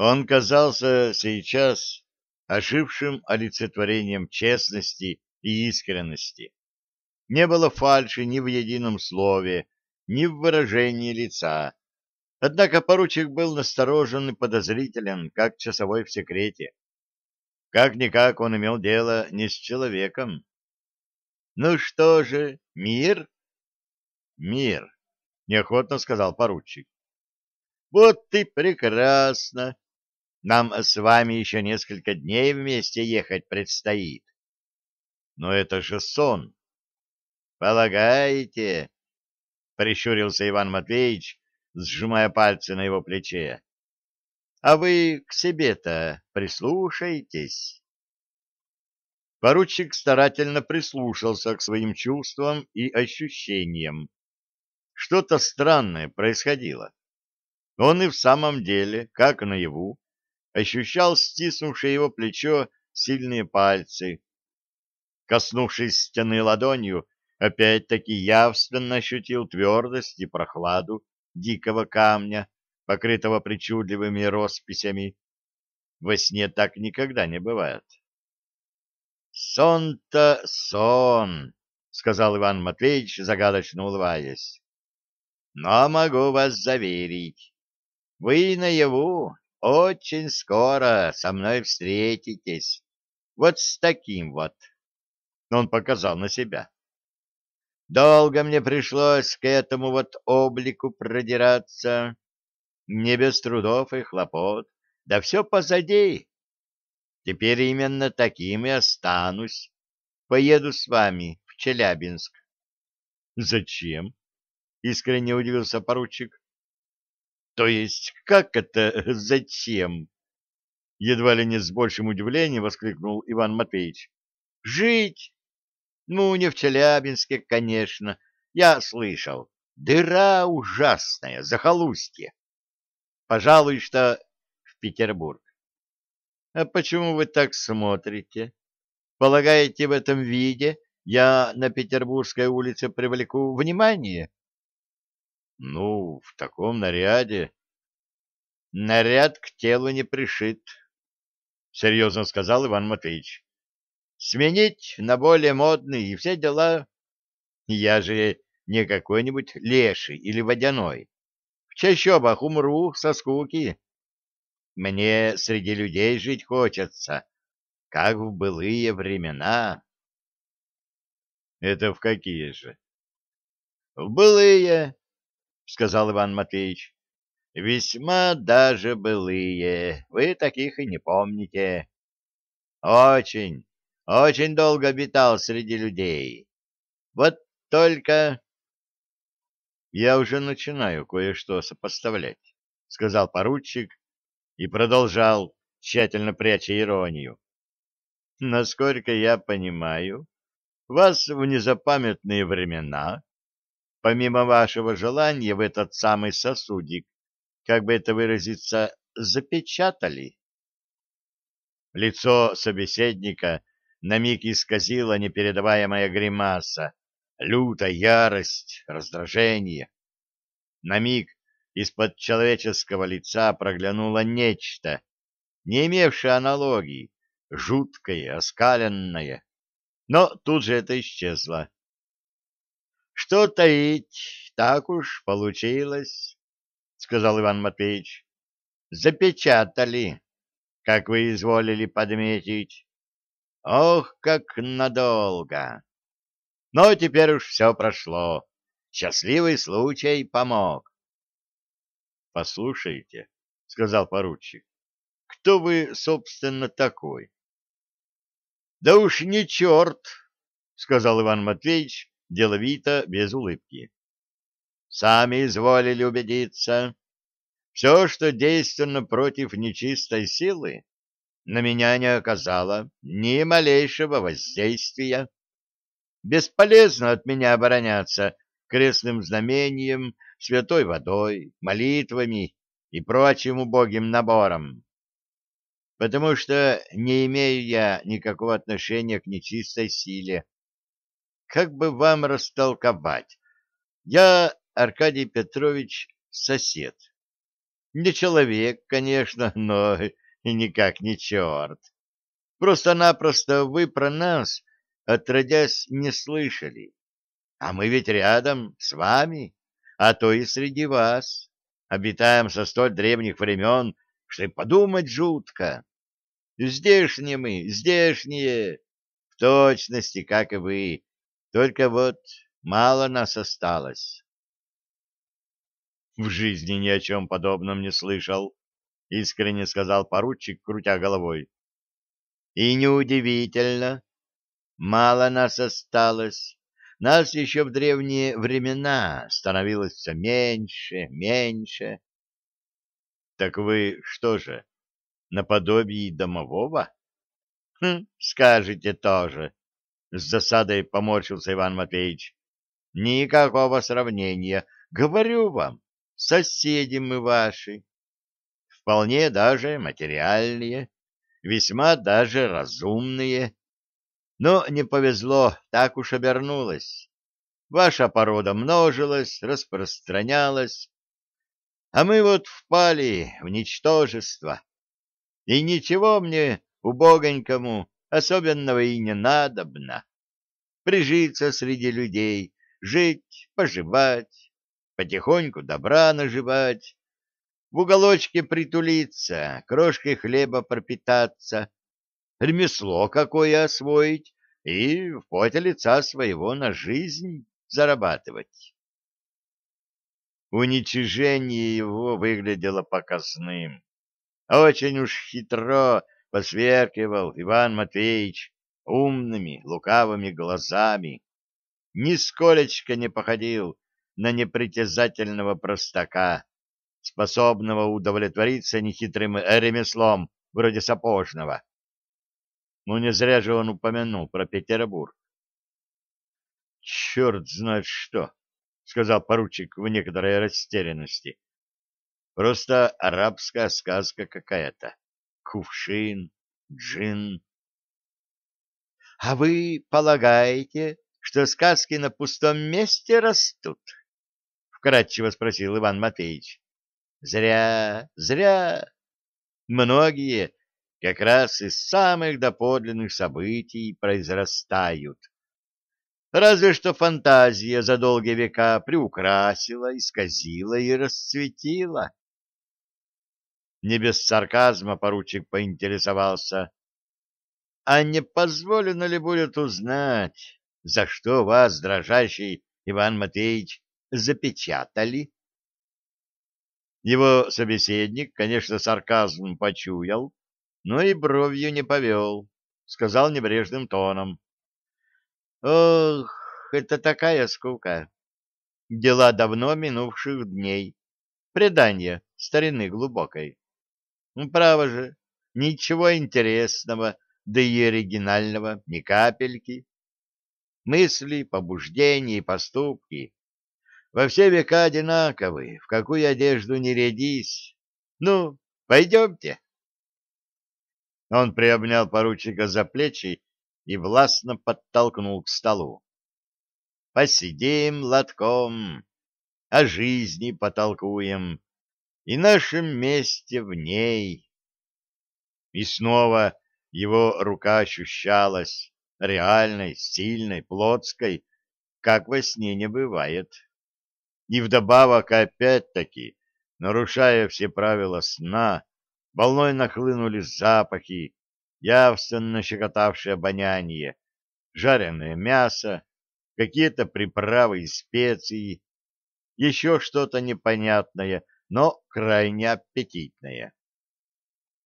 Он казался сейчас ожившим олицетворением честности и искренности. Не было фальши ни в едином слове, ни в выражении лица. Однако поручик был насторожен и подозрителен, как часовой в секрете. Как-никак он имел дело не с человеком. «Ну что же, мир?» «Мир», — неохотно сказал поручик. «Вот ты прекрасно! Нам с вами еще несколько дней вместе ехать предстоит. Но это же сон. Полагаете? Прищурился Иван Матвеевич, сжимая пальцы на его плече. А вы к себе-то прислушайтесь. Поручик старательно прислушался к своим чувствам и ощущениям. Что-то странное происходило. Он и в самом деле, как наяву, ощущал стиснувшее его плечо сильные пальцы. Коснувшись стены ладонью, опять-таки явственно ощутил твердость и прохладу дикого камня, покрытого причудливыми росписями. Во сне так никогда не бывает. «Сон-то сон!» — сказал Иван Матвеевич, загадочно улыбаясь. «Но могу вас заверить, вы наяву очень скоро со мной встретитесь. Вот с таким вот. Он показал на себя. Долго мне пришлось к этому вот облику продираться. Не без трудов и хлопот. Да все позади. Теперь именно таким и останусь. Поеду с вами в Челябинск. — Зачем? — искренне удивился поручик. То есть, как это зачем? Едва ли не с большим удивлением воскликнул Иван Матвеевич. Жить? Ну, не в Челябинске, конечно. Я слышал. Дыра ужасная, захолустье. Пожалуй, что в Петербург. А почему вы так смотрите? Полагаете, в этом виде я на Петербургской улице привлеку внимание? Ну, в таком наряде... Наряд к телу не пришит, — серьезно сказал Иван Матвеевич. Сменить на более модный и все дела. Я же не какой-нибудь леший или водяной. В чащобах умру со скуки. Мне среди людей жить хочется, как в былые времена. Это в какие же? В былые, — сказал Иван Матвеевич. — Весьма даже былые. Вы таких и не помните. Очень, очень долго обитал среди людей. Вот только... — Я уже начинаю кое-что сопоставлять, — сказал поручик и продолжал, тщательно пряча иронию. — Насколько я понимаю, вас в незапамятные времена помимо вашего желания в этот самый сосудик, как бы это выразиться, запечатали. Лицо собеседника на миг исказила непередаваемая гримаса, лютая ярость, раздражение. На миг из-под человеческого лица проглянуло нечто, не имевшее аналогии, жуткое, оскаленное. Но тут же это исчезло. Что таить, так уж получилось, — сказал Иван Матвеевич. — Запечатали, как вы изволили подметить. Ох, как надолго! Но теперь уж все прошло. Счастливый случай помог. — Послушайте, — сказал поручик, — кто вы, собственно, такой? — Да уж не черт, — сказал Иван Матвеевич, деловито, без улыбки. Сами изволили убедиться. Все, что действенно против нечистой силы, на меня не оказало ни малейшего воздействия. Бесполезно от меня обороняться крестным знамением, святой водой, молитвами и прочим убогим набором. Потому что не имею я никакого отношения к нечистой силе, как бы вам растолковать? Я, Аркадий Петрович, сосед. Не человек, конечно, но никак не черт. Просто-напросто вы про нас, отродясь, не слышали. А мы ведь рядом с вами, а то и среди вас. Обитаем со столь древних времен, что и подумать жутко. Здешние мы, здешние, в точности, как и вы, только вот мало нас осталось. В жизни ни о чем подобном не слышал, — искренне сказал поручик, крутя головой. И неудивительно, мало нас осталось. Нас еще в древние времена становилось все меньше, меньше. Так вы что же, наподобие домового? Хм, скажете тоже. С засадой поморщился Иван Матвеевич. Никакого сравнения. Говорю вам, соседи мы ваши. Вполне даже материальные, весьма даже разумные. Но не повезло, так уж обернулось. Ваша порода множилась, распространялась, а мы вот впали в ничтожество. И ничего мне, убогонькому, особенного и не надобно. Прижиться среди людей, жить, поживать, потихоньку добра наживать, в уголочке притулиться, крошкой хлеба пропитаться, ремесло какое освоить и в поте лица своего на жизнь зарабатывать. Уничижение его выглядело показным. Очень уж хитро посверкивал Иван Матвеевич умными, лукавыми глазами. Нисколечко не походил на непритязательного простака, способного удовлетвориться нехитрым ремеслом, вроде сапожного. Ну, не зря же он упомянул про Петербург. «Черт знает что!» — сказал поручик в некоторой растерянности. «Просто арабская сказка какая-то. Кувшин, джин». «А вы полагаете, что сказки на пустом месте растут?» — вкратчиво спросил Иван Матвеевич. «Зря, зря. Многие как раз из самых доподлинных событий произрастают. Разве что фантазия за долгие века приукрасила, исказила и расцветила. Не без сарказма поручик поинтересовался. А не позволено ли будет узнать, за что вас, дрожащий Иван Матвеевич, запечатали? Его собеседник, конечно, сарказм почуял, но и бровью не повел, сказал небрежным тоном. — Ох, это такая скука! Дела давно минувших дней, предание старины глубокой. Ну, право же, ничего интересного, да и оригинального, ни капельки. Мысли, побуждения и поступки во все века одинаковы, в какую одежду не рядись. Ну, пойдемте. Он приобнял поручика за плечи и властно подтолкнул к столу. «Посидим лотком, о жизни потолкуем и нашем месте в ней». И снова его рука ощущалась реальной, сильной, плотской, как во сне не бывает. И вдобавок опять-таки, нарушая все правила сна, волной нахлынули запахи, явственно щекотавшие обоняние, жареное мясо, какие-то приправы и специи, еще что-то непонятное, но крайне аппетитное.